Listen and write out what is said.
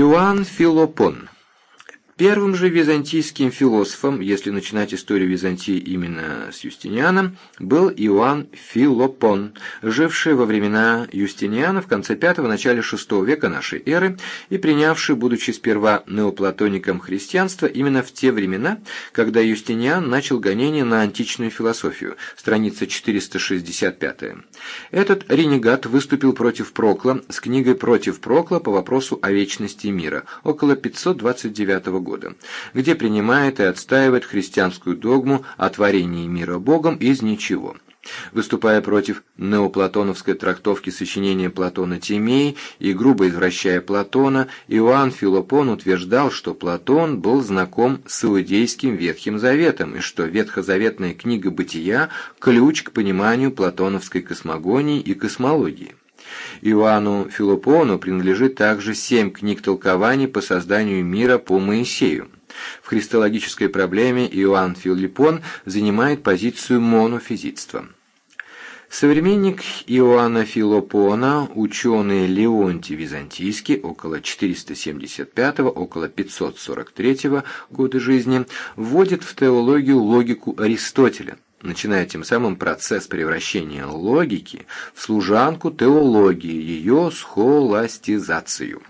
Иоанн Филопон Первым же византийским философом, если начинать историю Византии именно с Юстиниана, был Иоанн Филопон, живший во времена Юстиниана в конце V – начале VI века нашей эры и принявший, будучи сперва неоплатоником христианства, именно в те времена, когда Юстиниан начал гонение на античную философию, страница 465. Этот ренегат выступил против Прокла с книгой «Против Прокла» по вопросу о вечности мира, около 529 года года, где принимает и отстаивает христианскую догму о творении мира Богом из ничего. Выступая против неоплатоновской трактовки сочинения Платона Тимей и грубо извращая Платона, Иоанн Филопон утверждал, что Платон был знаком с иудейским Ветхим Заветом и что ветхозаветная книга «Бытия» – ключ к пониманию платоновской космогонии и космологии. Иоанну Филопону принадлежит также семь книг толкований по созданию мира по Моисею. В христологической проблеме Иоанн Филиппон занимает позицию монофизитства. Современник Иоанна Филопона, ученый Леонтий Византийский, около 475-около 543 года жизни, вводит в теологию логику Аристотеля начиная тем самым процесс превращения логики в служанку теологии, ее схоластизацию.